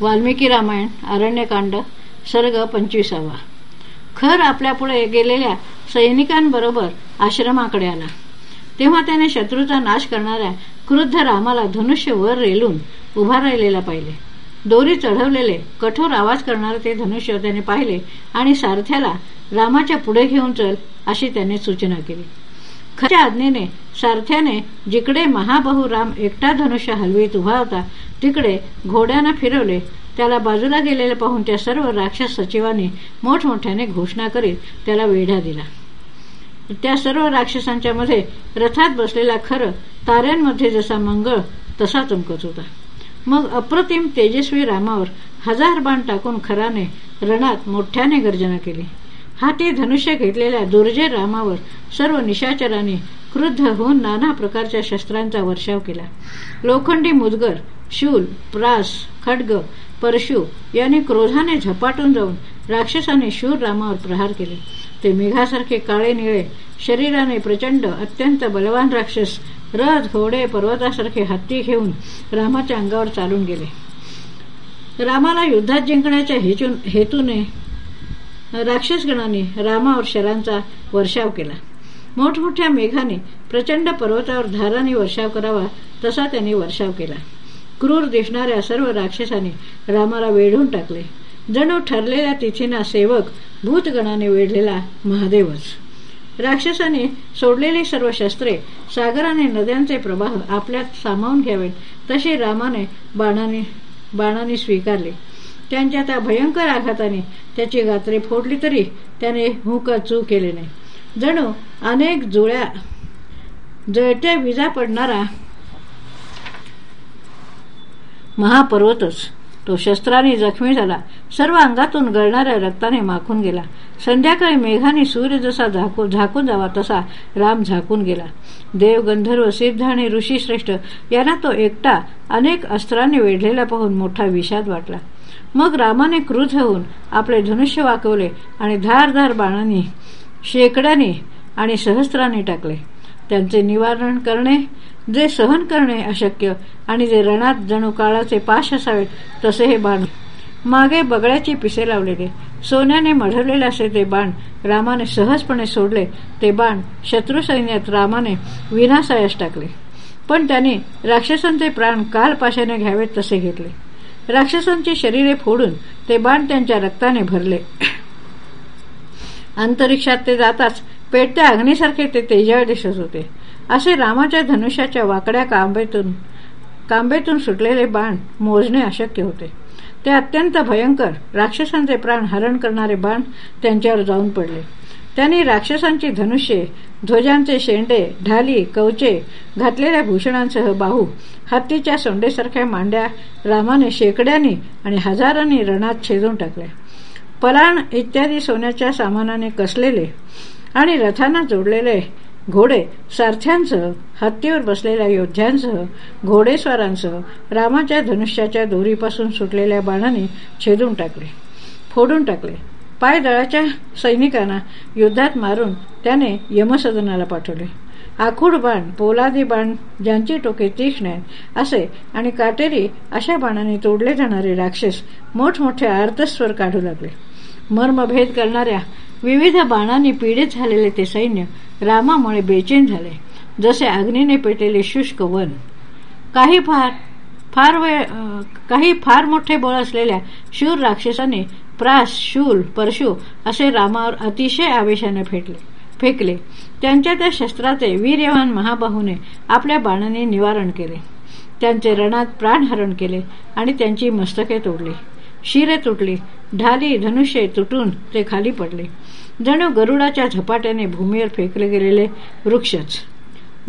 वाल्मिकी रामायण आरण्यकांड सर्ग पंचवीसावा. खर आपल्यापुढे गेलेल्या सैनिकांबरोबर आश्रमाकडे आला. तेव्हा त्याने शत्रूचा नाश करणाऱ्या क्रुद्ध रामाला धनुष्य वर रेलून उभा राहिलेला पाहिले. दोरी चढवलेले कठोर आवाज करणारे ते धनुष्य त्याने पाहिले आणि सारथ्याला रामाच्या पुढे घेऊन चल अशी त्याने सूचना केली. खऱ्या आज्ञेने सारथ्याने जिकडे महाबहू राम एकटा धनुष्य हलवीत उभा होता तिकडे घोड्यांना फिरवले. त्याला बाजूला गेलेले पाहून त्या सर्व राक्षस सचिवांनी मोठमोठ्याने घोषणा करीत त्याला वेढा दिला. त्या सर्व राक्षसांच्या मध्ये रथात बसलेला खर ताऱ्यांमध्ये जसा मंगळ तसा चमकत होता. मग अप्रतिम तेजस्वी रामावर हजार बाण टाकून खराने रणात मोठ्याने गर्जना केली. हाती धनुष्य घेतलेल्या दुर्जय रामावर सर्व निशाचरांनी क्रुद्ध होऊन नाना प्रकारच्या शस्त्रांचा वर्षाव केला. लोखंडी मुदगर शूल प्रास खड्ग परशु यांनी क्रोधाने झपाटून जाऊन राक्षसाने शूर रामावर प्रहार केले. ते मेघासारखे काळे निळे शरीराने प्रचंड अत्यंत बलवान राक्षस रथ घोडे पर्वतासारखे हत्ती घेऊन रामाच्या अंगावर चालून गेले. रामाला युद्धात जिंकण्याच्या हेतूने राक्षसगणाने रामावर शरांचा वर्षाव केला. मोठमोठ्या मेघाने प्रचंड पर्वतावर धाराने वर्षाव करावा तसा त्यांनी वर्षाव केला. क्रूर दिसणाऱ्या सर्व राक्षसाने रामाला वेढून टाकले. जणू ठरलेल्या तिथीना सेवक भूतगणाने वेढलेला महादेवच. राक्षसाने सोडलेली सर्व शस्त्रे सागराने नद्यांचे प्रवाह आपल्यात सामावून घ्यावेत तसे रामाने बाणाने बाणाने स्वीकारले. त्यांच्या त्या भयंकर आघाताने त्याची गात्रे फोडली तरी त्याने हुकाचू केले नाही. जणू अनेक जुळ्या जळत्या विजा पडणारा महापर्वतच. तो शस्त्राने जखमी झाला. सर्व अंगातून गळणाऱ्या रक्ताने माखून गेला. संध्याकाळी मेघाने सूर्य जसा झाकून जावा तसा राम झाकून गेला. देव गंधर्व सिद्ध आणि ऋषीश्रेष्ठ यांना तो एकटा अनेक अस्त्रांनी वेढलेला पाहून मोठा विषाद वाटला. मग रामाने क्रुध होऊन आपले धनुष्य वाकवले आणि धारधार बाणांनी शेकड्याने आणि सहस्त्राने टाकले. त्यांचे निवारण करणे जे सहन करणे अशक्य आणि जे रणात जणू काळाचे पाश असावेत तसे हे बाण मागे बगड्याची पिसे लावलेले. सोन्याने मढवलेले असे ते बाण रामाने सहजपणे सोडले. ते बाण शत्रू सैन्यात रामाने विनासायास टाकले. पण त्याने राक्षसांचे प्राण कालपाशाने घ्यावेत तसे घेतले. राक्षसांची शरीरे फोडून ते बाण त्यांच्या रक्ताने भरले. अंतरिक्षात ते जाताच पेटत्या अग्नीसारखे ते तेजळ दिसत होते. असे रामाच्या धनुष्याच्या वाकड्या कांबेतून कांबेतून सुटलेले बाण मोजणे अशक्य होते. ते अत्यंत भयंकर राक्षसांचे प्राण हरण करणारे बाण त्यांच्यावर जाऊन पडले. त्यांनी राक्षसांची धनुष्ये ध्वजांचे शेंडे ढाली कवचे घातलेल्या भूषणांसह बाहू हत्तीच्या सोंडेसारख्या मांड्या रामाने शेकड्याने आणि हजारांनी रणात छेदून टाकल्या. पलाण इत्यादी सोन्याच्या सामानाने कसलेले आणि रथांना जोडलेले घोडे सारथ्यांसह हत्तीवर बसलेल्या योद्ध्यांसह घोडेस्वारांसह रामाच्या धनुष्याच्या दोरीपासून सुटलेल्या बाणाने छेदून टाकले फोडून टाकले. पायदळाच्या सैनिकांना युद्धात मारून त्याने यमसदनाला पाठवले. आखूड बाण पोलादी बाण ज्यांची टोके तीक्ष्ण आहेत असे आणि काटेरी अशा बाणाने तोडले जाणारे राक्षस मोठमोठे आर्तस्वर काढू लागले. मर्मभेद करणाऱ्या विविध बाणांनी पीडित झालेले ते सैन्य रामामुळे बेचैन झाले जसे अग्नीने पेटलेले शुष्क वन. काही फार फार वेळ काही फार मोठे बळ असलेल्या शूर राक्षसाने प्रास शूल परशु असे रामावर अतिशय आवेशाने फेटले फेकले. त्यांच्या त्या शस्त्राचे वीर्यवान महाबाहूने आपल्या बाणाने निवारण केले. त्यांचे रणात प्राणहरण केले आणि त्यांची मस्तके तोडली. शिरे तुटली. ढाली धनुष्य तुटून ते खाली पडले. जणू गरुडाच्या झपाट्याने भूमीवर फेकले गेलेले वृक्षच.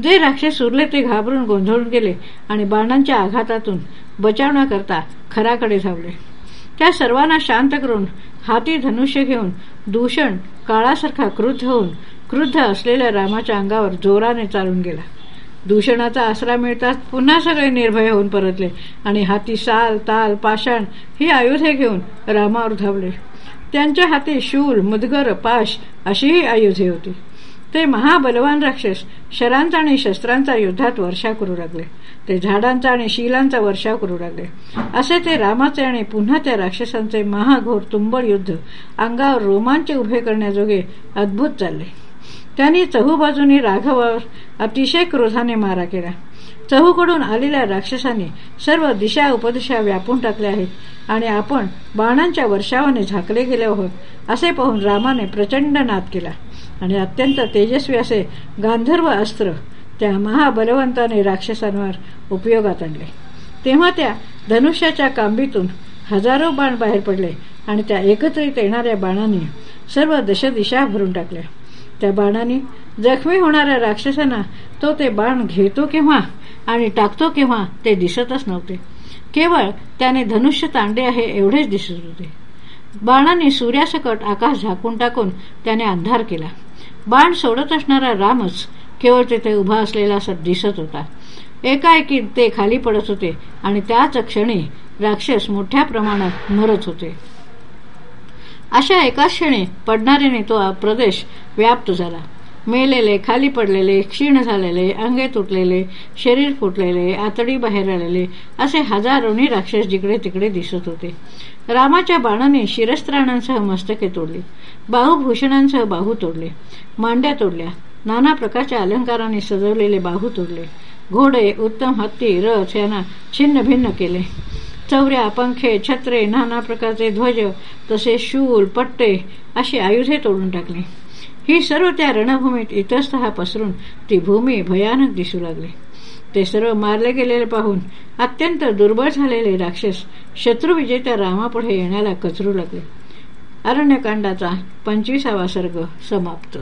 जे राक्षस उरले ते घाबरून गोंधळून गेले आणि बाणांच्या आघातातून बचावण्याकरता खराकडे धावले. त्या सर्वांना शांत करून हाती धनुष्य घेऊन दूषण काळासारखा क्रुद्ध होऊन क्रुद्ध असलेल्या रामाच्या अंगावर जोराने चालून गेला. दूषणाचा आसरा मिळताच पुन्हा सगळे निर्भय होऊन परतले. आणि हाती साल ताल पाषाण ही आयुधे घेऊन रामावर धावले त्यांच्या हाती शूल मुदगर पाश अशीही आयुधे होती. ते महाबलवान राक्षस शरांचा आणि शस्त्रांचा युद्धात वर्षा करू लागले. ते झाडांचा आणि शिलांचा वर्षाव करू लागले. असे ते रामाचे आणि पुन्हा त्या राक्षसांचे महाघोर तुंबळ युद्ध अंगावर रोमांच उभे करण्याजोगे अद्भुत चालले. त्यांनी चहूबाजूनी राघवावर अतिशय क्रोधाने मारा केला. चहूकडून आलेल्या राक्षसाने सर्व दिशा उपदिशा व्यापून टाकल्या आहेत आणि आपण बाणांच्या वर्षावाने झाकले गेले आहोत असे पाहून रामाने प्रचंड नाद केला. आणि अत्यंत तेजस्वी असे गांधर्व अस्त्र त्या महाबलवंताने राक्षसांवर उपयोगात आणले. तेव्हा त्या धनुष्याच्या कांबीतून हजारो बाण बाहेर पडले आणि त्या एकत्रित येणाऱ्या बाणांनी सर्व दशदिशा भरून टाकल्या. त्या बाणाने जखमी होणाऱ्या राक्षसांना तो ते बाण घेतो केव्हा आणि टाकतो केव्हा ते दिसतच नव्हते. केवळ त्याने धनुष्य तांडे आहे एवढेच दिसत होते. बाणाने सूर्यासकट आकाश झाकून टाकून त्याने अंधार केला. बाण सोडत असणारा रामच केवळ तेथे उभा असलेला दिसत होता. एकाएकी ते खाली पडत होते आणि त्याच क्षणी राक्षस मोठ्या प्रमाणात मरत होते. अशा एकाच क्षणी पडणाऱ्याने तो प्रदेश व्याप्त झाला. मेलेले खाली पडलेले क्षीण झालेले अंगे तुटलेले शरीर फुटलेले आतडी बाहेर आलेले असे हजारोनी राक्षस जिकडे तिकडे दिसत होते. रामाच्या बाणाने शिरस्त्राणांसह मस्तके तोडली. बाहुभूषणांसह बाहू तोडले. मांड्या तोडल्या. नाना प्रकारच्या अलंकाराने सजवलेले बाहू तोडले. घोडे उत्तम हत्ती रथ यांना छिन्न भिन्न केले. चौऱ्या पंखे छत्रे नाना प्रकारचे ध्वज तसे शूल पट्टे अशी आयुधे तोडून टाकली. ही सर्व त्या रणभूमीत इतस्त पसरून ती भूमी भयानक दिसू लागली. ते सर्व मारले गेलेले पाहून अत्यंत दुर्बळ झालेले राक्षस शत्रुविजेत्या रामापुढे येण्याला कचरू लागले. अरण्यकांडाचा पंचवीसावा सर्ग समाप्त.